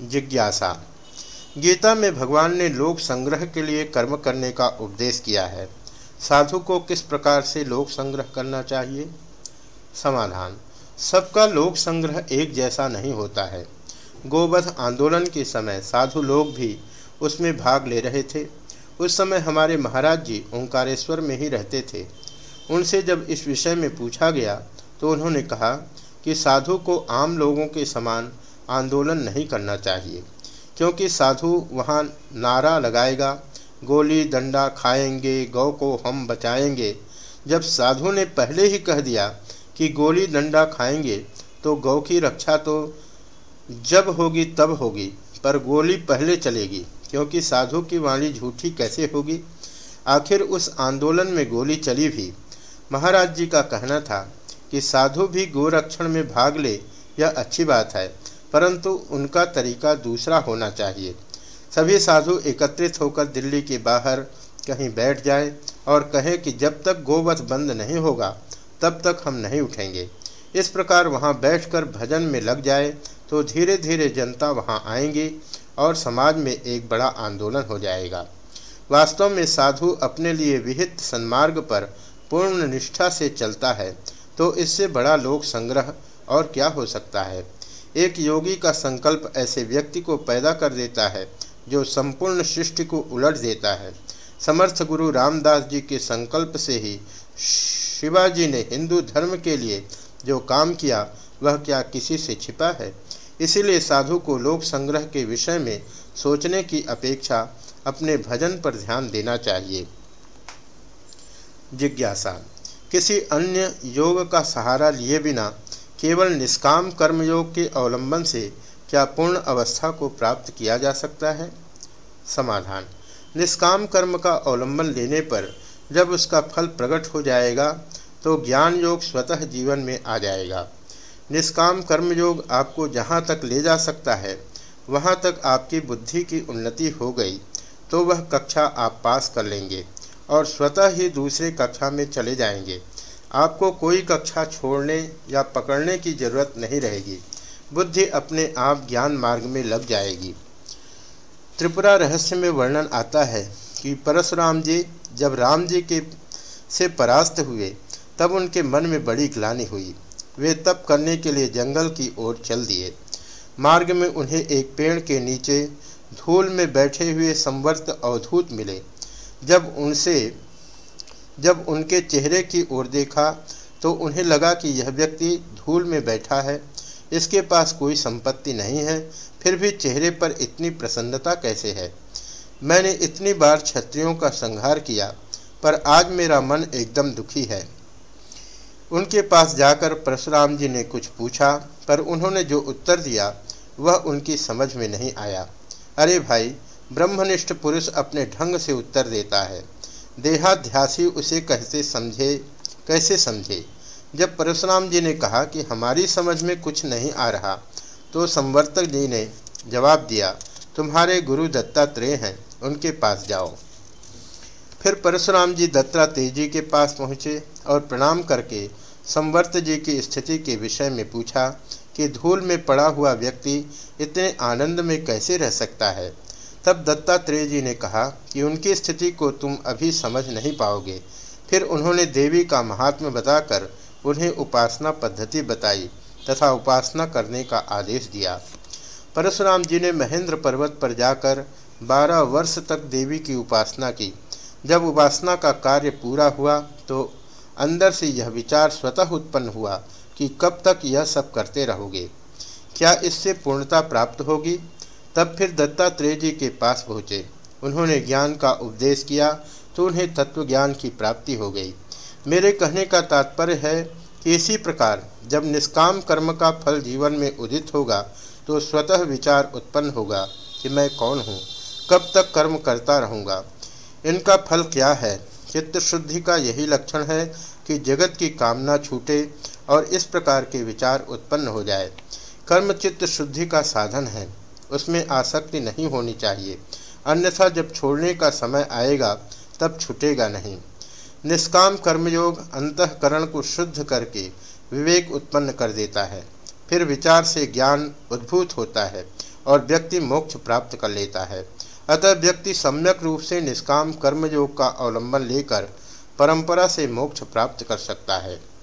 जिज्ञासा। गीता में भगवान ने लोक संग्रह के लिए कर्म करने का उपदेश किया है। साधु को किस प्रकार से लोक संग्रह करना चाहिए? समाधान। सबका लोक संग्रह एक जैसा नहीं होता है। गोवध आंदोलन के समय साधु लोग भी उसमें भाग ले रहे थे। उस समय हमारे महाराज जी ओंकारेश्वर में ही रहते थे। उनसे जब इस विषय में पूछा गया तो उन्होंने कहा कि साधु को आम लोगों के समान आंदोलन नहीं करना चाहिए, क्योंकि साधु वहाँ नारा लगाएगा, गोली डंडा खाएँगे, गौ को हम बचाएँगे। जब साधु ने पहले ही कह दिया कि गोली डंडा खाएँगे तो गौ की रक्षा तो जब होगी तब होगी, पर गोली पहले चलेगी, क्योंकि साधु की वाणी झूठी कैसे होगी? आखिर उस आंदोलन में गोली चली भी। महाराज जी का कहना था कि साधु भी गोरक्षण में भाग ले, यह अच्छी बात है। परंतु उनका तरीका दूसरा होना चाहिए। सभी साधु एकत्रित होकर दिल्ली के बाहर कहीं बैठ जाएँ और कहें कि जब तक गोवध बंद नहीं होगा, तब तक हम नहीं उठेंगे। इस प्रकार वहाँ बैठकर भजन में लग जाए तो धीरे धीरे जनता वहाँ आएँगी और समाज में एक बड़ा आंदोलन हो जाएगा। वास्तव में साधु अपने लिए विहित सन्मार्ग पर पूर्ण निष्ठा से चलता है तो इससे बड़ा लोक संग्रह और क्या हो सकता है? एक योगी का संकल्प ऐसे व्यक्ति को पैदा कर देता है, जो संपूर्ण सृष्टि को उलट देता है। समर्थ गुरु रामदास जी के संकल्प से ही शिवाजी ने हिंदू धर्म के लिए जो काम किया, वह क्या किसी से छिपा है? इसीलिए साधु को लोक संग्रह के विषय में सोचने की अपेक्षा अपने भजन पर ध्यान देना चाहिए। जिज्ञासा। किसी अन्य योग का सहारा लिए बिना केवल निष्काम कर्मयोग के अवलंबन से क्या पूर्ण अवस्था को प्राप्त किया जा सकता है? समाधान। निष्काम कर्म का अवलंबन लेने पर जब उसका फल प्रकट हो जाएगा तो ज्ञान योग स्वतः जीवन में आ जाएगा। निष्काम कर्मयोग आपको जहाँ तक ले जा सकता है, वहाँ तक आपकी बुद्धि की उन्नति हो गई तो वह कक्षा आप पास कर लेंगे और स्वतः ही दूसरे कक्षा में चले जाएँगे। आपको कोई कक्षा छोड़ने या पकड़ने की ज़रूरत नहीं रहेगी। बुद्धि अपने आप ज्ञान मार्ग में लग जाएगी। त्रिपुरा रहस्य में वर्णन आता है कि परशुराम जी जब राम जी के से परास्त हुए, तब उनके मन में बड़ी ग्लानी हुई। वे तप करने के लिए जंगल की ओर चल दिए। मार्ग में उन्हें एक पेड़ के नीचे धूल में बैठे हुए संवर्त अवधूत मिले। जब उनसे जब उनके चेहरे की ओर देखा तो उन्हें लगा कि यह व्यक्ति धूल में बैठा है। इसके पास कोई संपत्ति नहीं है, फिर भी चेहरे पर इतनी प्रसन्नता कैसे है? मैंने इतनी बार क्षत्रियों का संहार किया, पर आज मेरा मन एकदम दुखी है। उनके पास जाकर परशुराम जी ने कुछ पूछा, पर उन्होंने जो उत्तर दिया, वह उनकी समझ में नहीं आया। अरे भाई, ब्रह्मनिष्ठ पुरुष अपने ढंग से उत्तर देता है। देहाध्यासी उसे कैसे समझे कैसे समझे? जब परशुराम जी ने कहा कि हमारी समझ में कुछ नहीं आ रहा तो संवर्तक जी ने जवाब दिया, तुम्हारे गुरु दत्तात्रेय हैं, उनके पास जाओ। फिर परशुराम जी दत्तात्रेय जी के पास पहुँचे और प्रणाम करके संवर्त जी की स्थिति के विषय में पूछा कि धूल में पड़ा हुआ व्यक्ति इतने आनंद में कैसे रह सकता है? तब दत्तात्रेय जी ने कहा कि उनकी स्थिति को तुम अभी समझ नहीं पाओगे। फिर उन्होंने देवी का महात्म्य बताकर उन्हें उपासना पद्धति बताई तथा उपासना करने का आदेश दिया। परशुराम जी ने महेंद्र पर्वत पर जाकर बारह वर्ष तक देवी की उपासना की। जब उपासना का कार्य पूरा हुआ तो अंदर से यह विचार स्वतः उत्पन्न हुआ कि कब तक यह सब करते रहोगे। क्या इससे पूर्णता प्राप्त होगी? तब फिर दत्तात्रेय जी के पास पहुँचे। उन्होंने ज्ञान का उपदेश किया तो उन्हें तत्व ज्ञान की प्राप्ति हो गई। मेरे कहने का तात्पर्य है कि इसी प्रकार जब निष्काम कर्म का फल जीवन में उदित होगा तो स्वतः विचार उत्पन्न होगा कि मैं कौन हूँ, कब तक कर्म करता रहूँगा। इनका फल क्या है? चित्त शुद्धि का यही लक्षण है कि जगत की कामना छूटे और इस प्रकार के विचार उत्पन्न हो जाए। कर्म चित्त शुद्धि का साधन है। उसमें आसक्ति नहीं होनी चाहिए। अन्यथा जब छोड़ने का समय आएगा, तब छूटेगा नहीं। निष्काम कर्मयोग अंतकरण को शुद्ध करके विवेक उत्पन्न कर देता है। फिर विचार से ज्ञान उद्भूत होता है और व्यक्ति मोक्ष प्राप्त कर लेता है। अतः व्यक्ति सम्यक रूप से निष्काम कर्मयोग का अवलंबन लेकर परंपरा से मोक्ष प्राप्त कर सकता है।